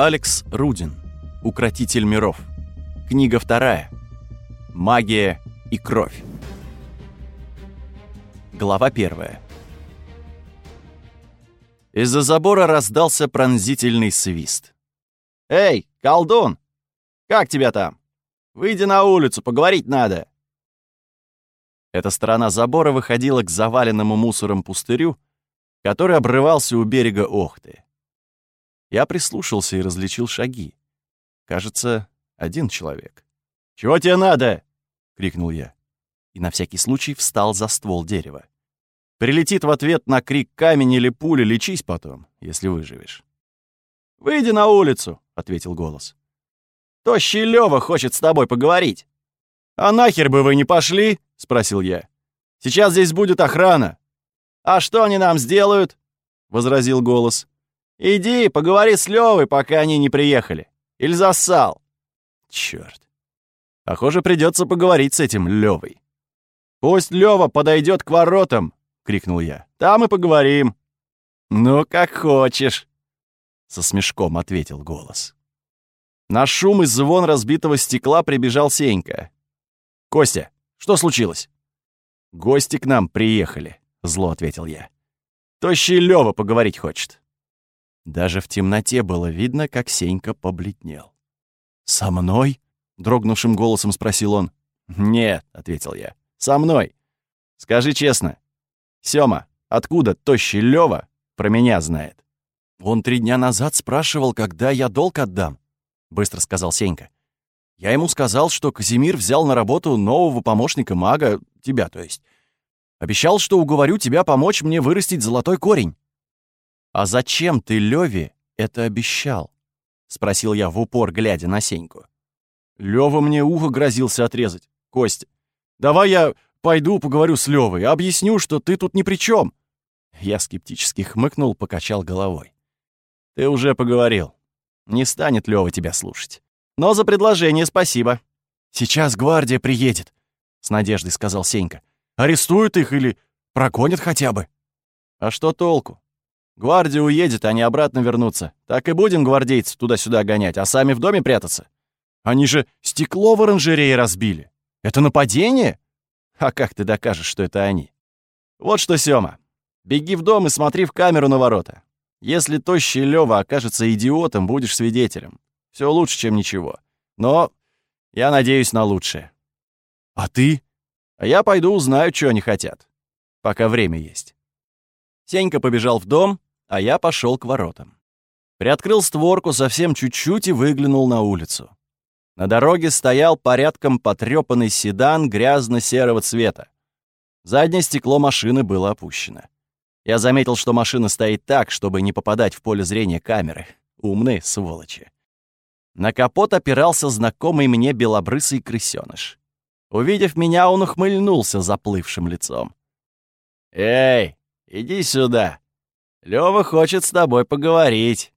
Алекс Рудин. Укротитель миров. Книга вторая. Магия и кровь. Глава первая. Из-за забора раздался пронзительный свист. «Эй, колдун! Как тебя там? Выйди на улицу, поговорить надо!» Эта сторона забора выходила к заваленному мусором пустырю, который обрывался у берега Охты. Я прислушался и различил шаги. Кажется, один человек. «Чего тебе надо?» — крикнул я. И на всякий случай встал за ствол дерева. Прилетит в ответ на крик камень или пуля, лечись потом, если выживешь. «Выйди на улицу», — ответил голос. «Тощий Лёва хочет с тобой поговорить». «А нахер бы вы не пошли?» — спросил я. «Сейчас здесь будет охрана». «А что они нам сделают?» — возразил голос. «Иди, поговори с Лёвой, пока они не приехали. Или зассал». Чёрт. Похоже, придется поговорить с этим Лёвой. «Пусть Лёва подойдет к воротам!» — крикнул я. «Там и поговорим». «Ну, как хочешь», — со смешком ответил голос. На шум и звон разбитого стекла прибежал Сенька. «Костя, что случилось?» «Гости к нам приехали», — зло ответил я. «Тощий Лёва поговорить хочет». Даже в темноте было видно, как Сенька побледнел. «Со мной?» Дрогнувшим голосом спросил он. «Нет», — ответил я. «Со мной. Скажи честно, Сёма, откуда тощий Лёва про меня знает?» «Он три дня назад спрашивал, когда я долг отдам», — быстро сказал Сенька. «Я ему сказал, что Казимир взял на работу нового помощника мага, тебя, то есть. Обещал, что уговорю тебя помочь мне вырастить золотой корень». «А зачем ты Лёве это обещал?» — спросил я в упор, глядя на Сеньку. Лёва мне ухо грозился отрезать. Костя, давай я пойду поговорю с Лёвой, объясню, что ты тут ни при чем. Я скептически хмыкнул, покачал головой. Ты уже поговорил. Не станет Лёва тебя слушать. Но за предложение спасибо. Сейчас гвардия приедет, с надеждой сказал Сенька. Арестуют их или прогонят хотя бы. А что толку? Гвардия уедет, они обратно вернутся. Так и будем гвардейцев туда-сюда гонять, а сами в доме прятаться. Они же стекло в оранжерее разбили. Это нападение? А как ты докажешь, что это они? Вот что, Сёма, беги в дом и смотри в камеру на ворота. Если тощий Лёва окажется идиотом, будешь свидетелем. Все лучше, чем ничего. Но я надеюсь на лучшее. А ты? А я пойду узнаю, что они хотят. Пока время есть. Сенька побежал в дом, а я пошел к воротам. Приоткрыл створку совсем чуть-чуть и выглянул на улицу. На дороге стоял порядком потрепанный седан грязно-серого цвета. Заднее стекло машины было опущено. Я заметил, что машина стоит так, чтобы не попадать в поле зрения камеры. Умные сволочи. На капот опирался знакомый мне белобрысый крысёныш. Увидев меня, он ухмыльнулся заплывшим лицом. «Эй, иди сюда. Лёва хочет с тобой поговорить».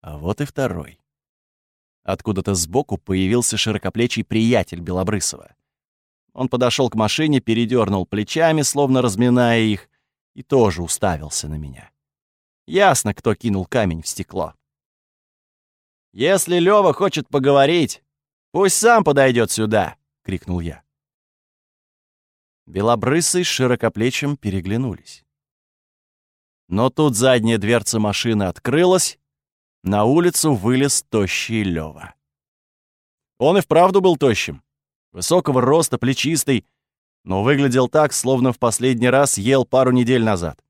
А вот и второй. Откуда-то сбоку появился широкоплечий приятель Белобрысова. Он подошел к машине, передернул плечами, словно разминая их, и тоже уставился на меня. Ясно, кто кинул камень в стекло. «Если Лёва хочет поговорить, пусть сам подойдет сюда!» — крикнул я. Белобрысый с широкоплечим переглянулись. Но тут задняя дверца машины открылась, на улицу вылез тощий Лёва. Он и вправду был тощим. Высокого роста, плечистый, но выглядел так, словно в последний раз ел пару недель назад.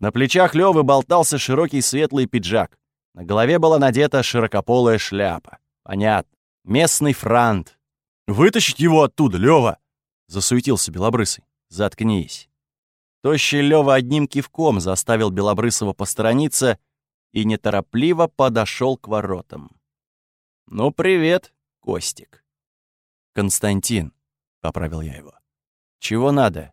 На плечах Лёвы болтался широкий светлый пиджак. На голове была надета широкополая шляпа. Понятно. Местный франт. «Вытащить его оттуда, Лёва!» — засуетился Белобрысый. «Заткнись». Тощий Лёва одним кивком заставил Белобрысова посторониться — и неторопливо подошел к воротам. «Ну, привет, Костик». «Константин», — поправил я его. «Чего надо?»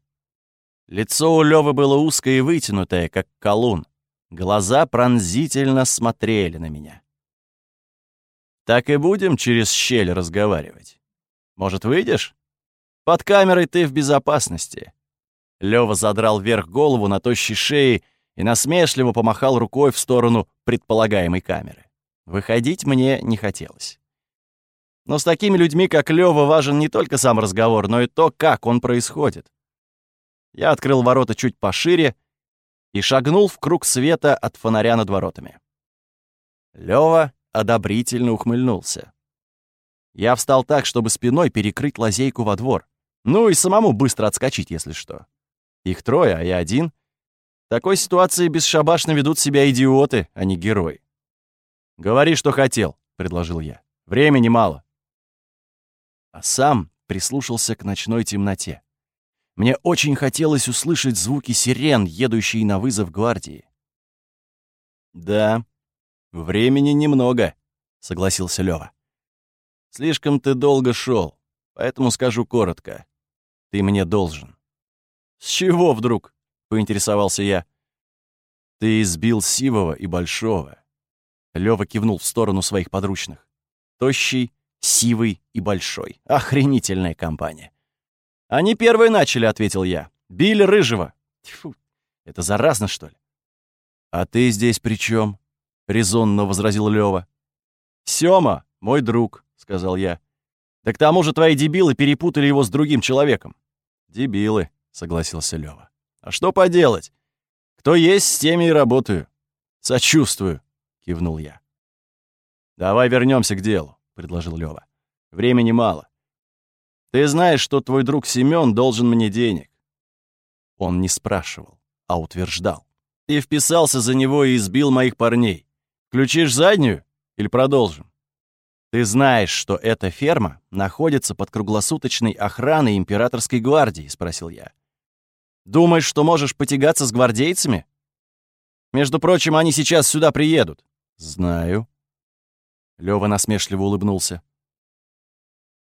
Лицо у Лёвы было узкое и вытянутое, как колун. Глаза пронзительно смотрели на меня. «Так и будем через щель разговаривать. Может, выйдешь? Под камерой ты в безопасности». Лёва задрал вверх голову на тощей шее и насмешливо помахал рукой в сторону предполагаемой камеры. Выходить мне не хотелось. Но с такими людьми, как Лёва, важен не только сам разговор, но и то, как он происходит. Я открыл ворота чуть пошире и шагнул в круг света от фонаря над воротами. Лёва одобрительно ухмыльнулся. Я встал так, чтобы спиной перекрыть лазейку во двор. Ну и самому быстро отскочить, если что. Их трое, а я один. В такой ситуации бесшабашно ведут себя идиоты, а не герои. «Говори, что хотел», — предложил я. «Времени мало». А сам прислушался к ночной темноте. Мне очень хотелось услышать звуки сирен, едущие на вызов гвардии. «Да, времени немного», — согласился Лёва. «Слишком ты долго шел, поэтому скажу коротко. Ты мне должен». «С чего вдруг?» — поинтересовался я. «Ты избил Сивого и Большого». Лёва кивнул в сторону своих подручных. Тощий, Сивый и Большой. Охренительная компания. «Они первые начали», — ответил я. «Били Рыжего». Тьфу, это заразно, что ли? «А ты здесь при чем? резонно возразил Лёва. «Сёма, мой друг», — сказал я. «Да к тому же твои дебилы перепутали его с другим человеком». «Дебилы», — согласился Лёва. «А что поделать? Кто есть, с теми и работаю». «Сочувствую», — кивнул я. «Давай вернемся к делу», — предложил Лёва. «Времени мало. Ты знаешь, что твой друг Семён должен мне денег». Он не спрашивал, а утверждал. «Ты вписался за него и избил моих парней. Включишь заднюю или продолжим?» «Ты знаешь, что эта ферма находится под круглосуточной охраной императорской гвардии?» — спросил я. «Думаешь, что можешь потягаться с гвардейцами? Между прочим, они сейчас сюда приедут». «Знаю», Лёва насмешливо улыбнулся.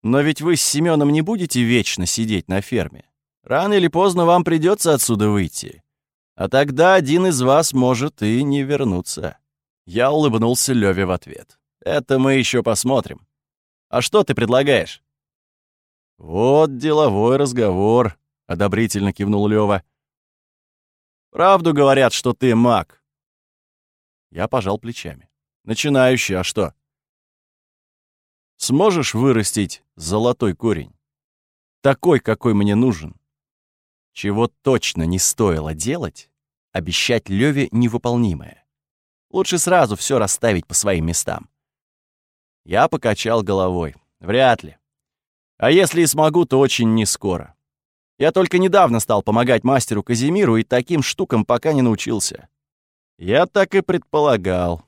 «Но ведь вы с Семёном не будете вечно сидеть на ферме. Рано или поздно вам придётся отсюда выйти. А тогда один из вас может и не вернуться». Я улыбнулся Лёве в ответ. «Это мы ещё посмотрим. А что ты предлагаешь?» «Вот деловой разговор», — одобрительно кивнул Лёва. «Правду говорят, что ты маг». Я пожал плечами. «Начинающий, а что?» Сможешь вырастить золотой корень? Такой, какой мне нужен. Чего точно не стоило делать, обещать Леве невыполнимое. Лучше сразу все расставить по своим местам. Я покачал головой. Вряд ли. А если и смогу, то очень не скоро. Я только недавно стал помогать мастеру Казимиру и таким штукам пока не научился. Я так и предполагал,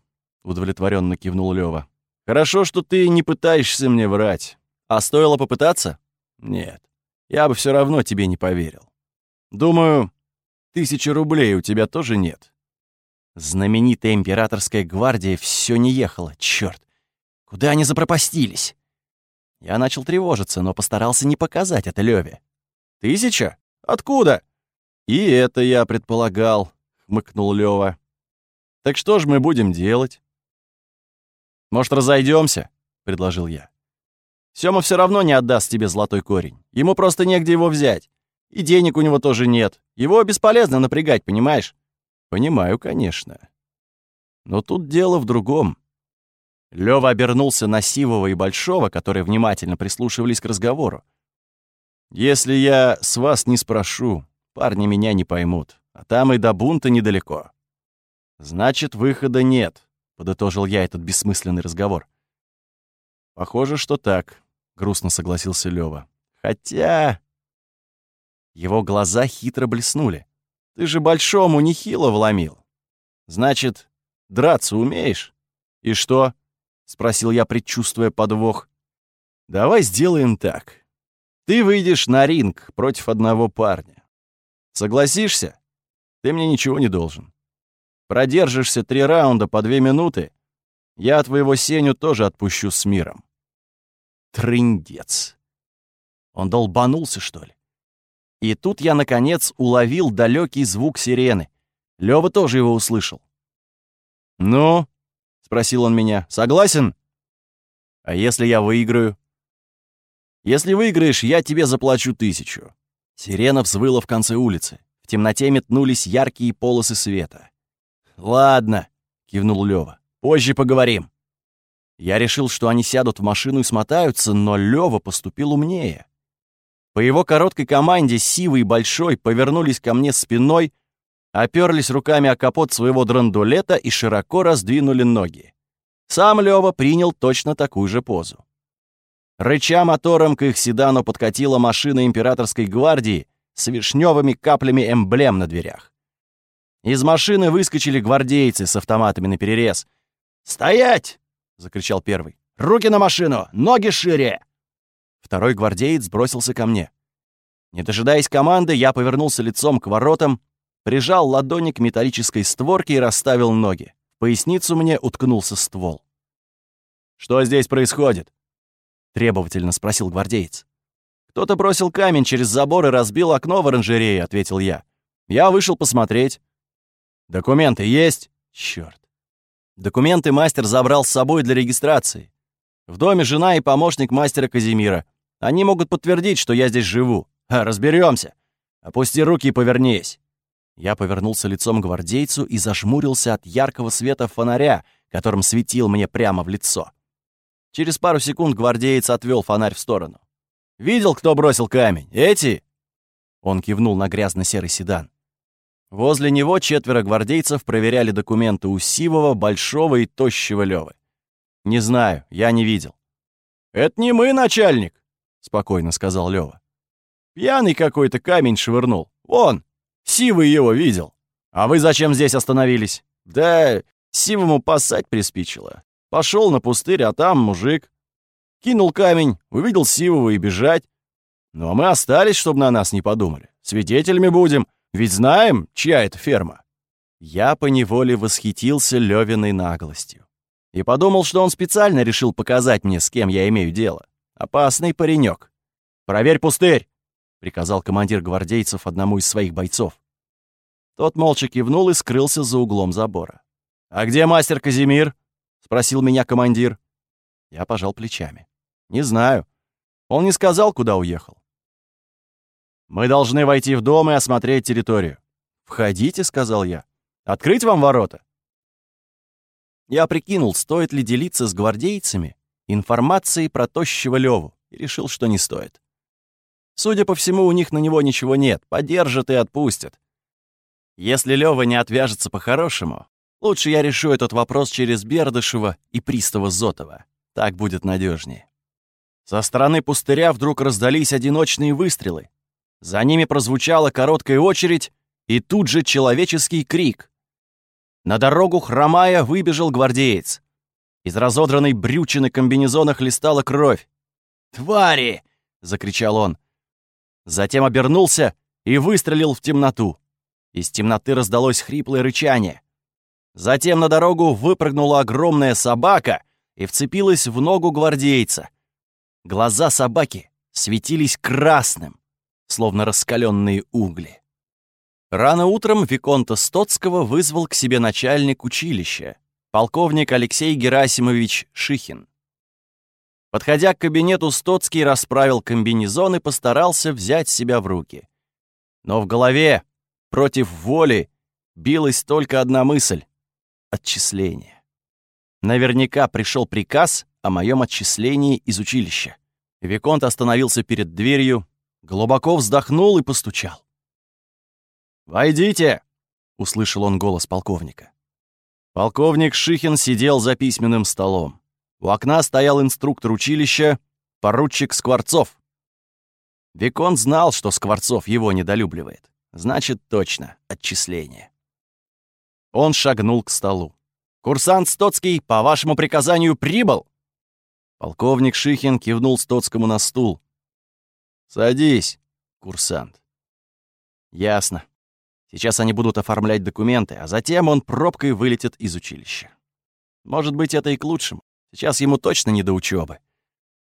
удовлетворенно кивнул Лева. Хорошо, что ты не пытаешься мне врать. А стоило попытаться? Нет. Я бы все равно тебе не поверил. Думаю, тысячи рублей у тебя тоже нет. Знаменитая императорская гвардия все не ехала, черт. Куда они запропастились? Я начал тревожиться, но постарался не показать это Леве. «Тысяча? Откуда?» «И это я предполагал», — хмыкнул Лева. «Так что ж мы будем делать?» «Может, разойдемся? предложил я. Сёма все равно не отдаст тебе золотой корень. Ему просто негде его взять. И денег у него тоже нет. Его бесполезно напрягать, понимаешь? Понимаю, конечно. Но тут дело в другом. Лёва обернулся на Сивого и Большого, которые внимательно прислушивались к разговору. «Если я с вас не спрошу, парни меня не поймут, а там и до бунта недалеко. Значит, выхода нет подытожил я этот бессмысленный разговор. Похоже, что так, грустно согласился Лёва. Хотя его глаза хитро блеснули. Ты же большому нехило вломил. Значит, драться умеешь? И что? спросил я, предчувствуя подвох. Давай сделаем так. Ты выйдешь на ринг против одного парня. Согласишься? Ты мне ничего не должен. Продержишься три раунда по две минуты, я твоего Сеню тоже отпущу с миром. Трындец. Он долбанулся, что ли? И тут я, наконец, уловил далекий звук сирены. Лёва тоже его услышал. «Ну?» — спросил он меня. «Согласен?» «А если я выиграю?» «Если выиграешь, я тебе заплачу тысячу». Сирена взвыла в конце улицы. В темноте метнулись яркие полосы света. «Ладно», — кивнул Лёва. «Позже поговорим». Я решил, что они сядут в машину и смотаются, но Лёва поступил умнее. По его короткой команде Сивый и Большой повернулись ко мне спиной, оперлись руками о капот своего драндулета и широко раздвинули ноги. Сам Лёва принял точно такую же позу. Рыча мотором к их седану подкатила машина императорской гвардии с вишневыми каплями эмблем на дверях. Из машины выскочили гвардейцы с автоматами наперерез. «Стоять!» — закричал первый. «Руки на машину! Ноги шире!» Второй гвардеец бросился ко мне. Не дожидаясь команды, я повернулся лицом к воротам, прижал ладони к металлической створке и расставил ноги. В поясницу мне уткнулся ствол. «Что здесь происходит?» — требовательно спросил гвардеец. «Кто-то бросил камень через забор и разбил окно в оранжерее», — ответил я. «Я вышел посмотреть». «Документы есть?» «Чёрт». Документы мастер забрал с собой для регистрации. В доме жена и помощник мастера Казимира. Они могут подтвердить, что я здесь живу. А, разберемся. Опусти руки и повернись. Я повернулся лицом к гвардейцу и зажмурился от яркого света фонаря, которым светил мне прямо в лицо. Через пару секунд гвардеец отвел фонарь в сторону. «Видел, кто бросил камень? Эти?» Он кивнул на грязно-серый седан. Возле него четверо гвардейцев проверяли документы у Сивого, Большого и Тощего Лёвы. «Не знаю, я не видел». «Это не мы, начальник», — спокойно сказал Лёва. «Пьяный какой-то камень швырнул. Вон, Сивый его видел. А вы зачем здесь остановились?» «Да Сивому пасать приспичило. Пошел на пустырь, а там мужик. Кинул камень, увидел Сивого и бежать. Ну а мы остались, чтобы на нас не подумали. Свидетелями будем». Ведь знаем, чья это ферма». Я поневоле восхитился Левиной наглостью. И подумал, что он специально решил показать мне, с кем я имею дело. Опасный паренек. «Проверь пустырь!» — приказал командир гвардейцев одному из своих бойцов. Тот молча кивнул и скрылся за углом забора. «А где мастер Казимир?» — спросил меня командир. Я пожал плечами. «Не знаю. Он не сказал, куда уехал. «Мы должны войти в дом и осмотреть территорию». «Входите», — сказал я. «Открыть вам ворота?» Я прикинул, стоит ли делиться с гвардейцами информацией про тощего Леву, и решил, что не стоит. Судя по всему, у них на него ничего нет, подержат и отпустят. Если Лёва не отвяжется по-хорошему, лучше я решу этот вопрос через Бердышева и пристава Зотова. Так будет надежнее. Со стороны пустыря вдруг раздались одиночные выстрелы, за ними прозвучала короткая очередь и тут же человеческий крик. На дорогу, хромая, выбежал гвардеец. Из разодранной брючины комбинезона хлестала кровь. «Твари!» — закричал он. Затем обернулся и выстрелил в темноту. Из темноты раздалось хриплое рычание. Затем на дорогу выпрыгнула огромная собака и вцепилась в ногу гвардейца. Глаза собаки светились красным словно раскаленные угли. Рано утром Виконта Стоцкого вызвал к себе начальник училища, полковник Алексей Герасимович Шихин. Подходя к кабинету, Стоцкий расправил комбинезон и постарался взять себя в руки. Но в голове, против воли, билась только одна мысль — отчисление. Наверняка пришел приказ о моем отчислении из училища. Виконт остановился перед дверью, глубоко вздохнул и постучал. «Войдите!» — услышал он голос полковника. Полковник Шихин сидел за письменным столом. У окна стоял инструктор училища, поручик Скворцов. Викон знал, что Скворцов его недолюбливает. Значит, точно, отчисление. Он шагнул к столу. «Курсант Стоцкий, по вашему приказанию, прибыл!» Полковник Шихин кивнул Стоцкому на стул. «Садись, курсант». «Ясно. Сейчас они будут оформлять документы, а затем он пробкой вылетит из училища. Может быть, это и к лучшему. Сейчас ему точно не до учебы.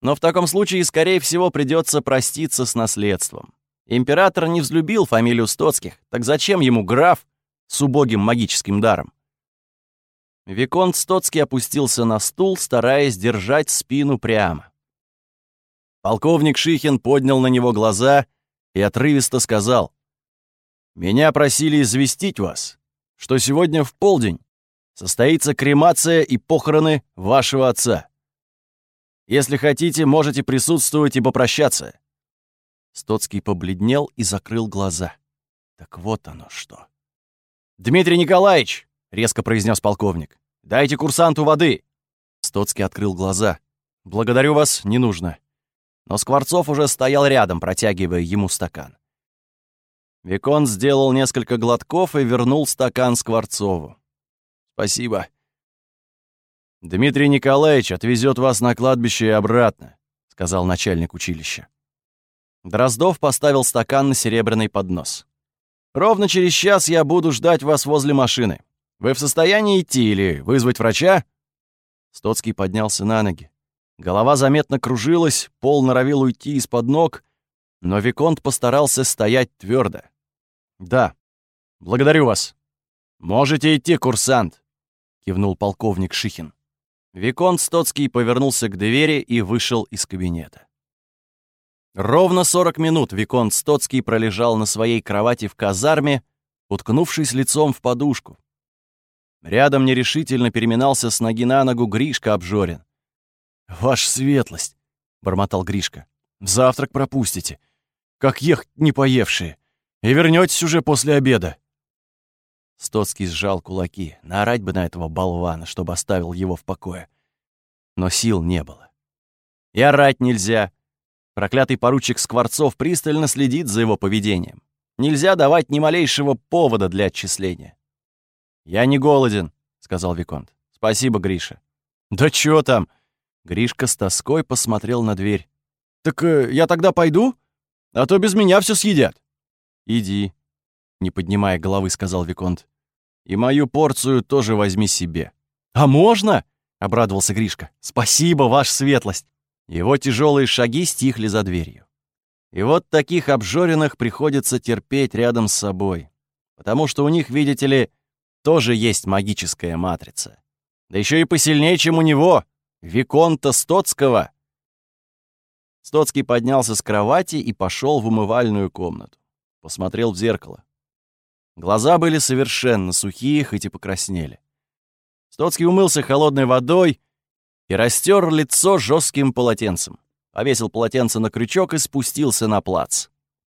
Но в таком случае, скорее всего, придется проститься с наследством. Император не взлюбил фамилию Стоцких, так зачем ему граф с убогим магическим даром? Виконт Стоцкий опустился на стул, стараясь держать спину прямо. Полковник Шихин поднял на него глаза и отрывисто сказал. «Меня просили известить вас, что сегодня в полдень состоится кремация и похороны вашего отца. Если хотите, можете присутствовать и попрощаться». Стоцкий побледнел и закрыл глаза. Так вот оно что. «Дмитрий Николаевич!» — резко произнес полковник. «Дайте курсанту воды!» Стоцкий открыл глаза. «Благодарю вас, не нужно». Но Скворцов уже стоял рядом, протягивая ему стакан. Викон сделал несколько глотков и вернул стакан Скворцову. «Спасибо». «Дмитрий Николаевич отвезет вас на кладбище и обратно», — сказал начальник училища. Дроздов поставил стакан на серебряный поднос. Ровно через час я буду ждать вас возле машины. Вы в состоянии идти или вызвать врача?» Стоцкий поднялся на ноги. Голова заметно кружилась, пол норовил уйти из-под ног, но Виконт постарался стоять твердо. «Да, благодарю вас. Можете идти, курсант», — кивнул полковник Шихин. Виконт Стоцкий повернулся к двери и вышел из кабинета. Ровно 40 минут Виконт Стоцкий пролежал на своей кровати в казарме, уткнувшись лицом в подушку. Рядом нерешительно переминался с ноги на ногу Гришка Обжорин. «Ваша светлость!» — бормотал Гришка. «Завтрак пропустите. Как ехать не поевшие. И вернётесь уже после обеда». Стоцкий сжал кулаки. Наорать бы на этого болвана, чтобы оставил его в покое. Но сил не было. И орать нельзя. Проклятый поручик Скворцов пристально следит за его поведением. Нельзя давать ни малейшего повода для отчисления. «Я не голоден», — сказал Виконт. «Спасибо, Гриша». «Да чё там?» Гришка с тоской посмотрел на дверь. «Так э, я тогда пойду? А то без меня все съедят». «Иди», — не поднимая головы, сказал Виконт. «И мою порцию тоже возьми себе». «А можно?» — обрадовался Гришка. «Спасибо, ваша светлость». Его тяжелые шаги стихли за дверью. И вот таких обжоренных приходится терпеть рядом с собой, потому что у них, видите ли, тоже есть магическая матрица. Да еще и посильнее, чем у него, Виконта Стоцкого. Стоцкий поднялся с кровати и пошел в умывальную комнату. Посмотрел в зеркало. Глаза были совершенно сухие, хоть и покраснели. Стоцкий умылся холодной водой и растер лицо жестким полотенцем. Повесил полотенце на крючок и спустился на плац.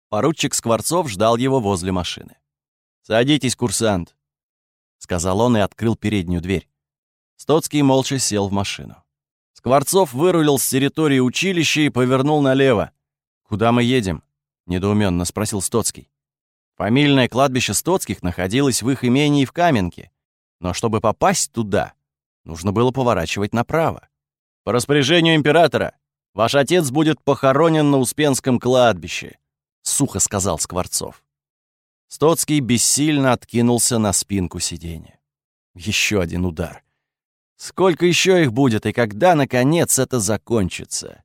Поручик Скворцов ждал его возле машины. «Садитесь, курсант», — сказал он и открыл переднюю дверь. Стоцкий молча сел в машину. Скворцов вырулил с территории училища и повернул налево. «Куда мы едем?» — недоуменно спросил Стоцкий. Фамильное кладбище Стоцких находилось в их имении в Каменке, но чтобы попасть туда, Нужно было поворачивать направо. «По распоряжению императора, ваш отец будет похоронен на Успенском кладбище», — сухо сказал Скворцов. Стоцкий бессильно откинулся на спинку сиденья. Еще один удар. Сколько еще их будет, и когда, наконец, это закончится?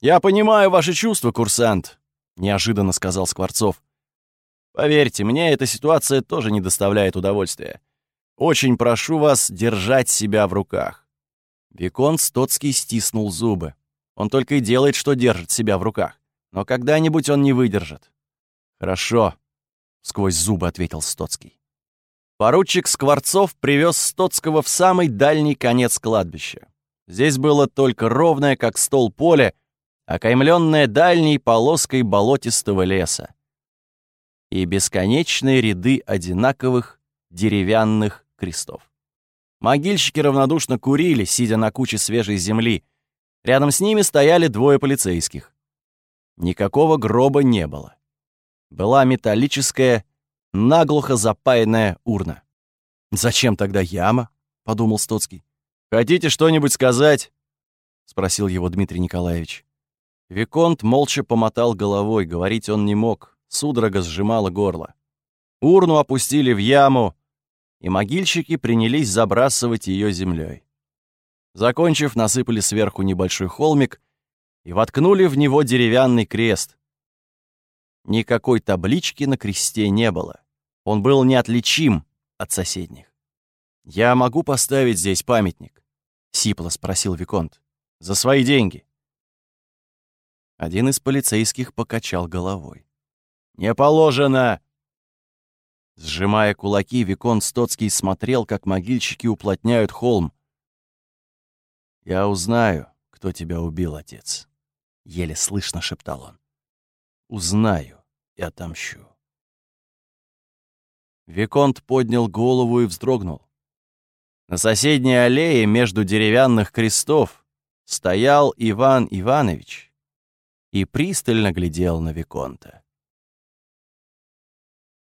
«Я понимаю ваши чувства, курсант», — неожиданно сказал Скворцов. «Поверьте, мне эта ситуация тоже не доставляет удовольствия. Очень прошу вас держать себя в руках». Викон Стоцкий стиснул зубы. Он только и делает, что держит себя в руках. Но когда-нибудь он не выдержит. «Хорошо», — сквозь зубы ответил Стоцкий. Поручик Скворцов привез Стоцкого в самый дальний конец кладбища. Здесь было только ровное, как стол поле, окаймленное дальней полоской болотистого леса. И бесконечные ряды одинаковых деревянных крестов. Могильщики равнодушно курили, сидя на куче свежей земли. Рядом с ними стояли двое полицейских. Никакого гроба не было. Была металлическая, наглухо запаянная урна. «Зачем тогда яма?» — подумал Стоцкий. «Хотите что-нибудь сказать?» — спросил его Дмитрий Николаевич. Виконт молча помотал головой, говорить он не мог, судорога сжимала горло. Урну опустили в яму, и могильщики принялись забрасывать ее землей. Закончив, насыпали сверху небольшой холмик и воткнули в него деревянный крест. Никакой таблички на кресте не было. Он был неотличим от соседних. «Я могу поставить здесь памятник?» — сипло спросил Виконт. «За свои деньги». Один из полицейских покачал головой. «Не положено!» Сжимая кулаки, Викон Стоцкий смотрел, как могильщики уплотняют холм. «Я узнаю, кто тебя убил, отец», — еле слышно шептал он. «Узнаю и отомщу». Виконт поднял голову и вздрогнул. На соседней аллее между деревянных крестов стоял Иван Иванович и пристально глядел на Виконта.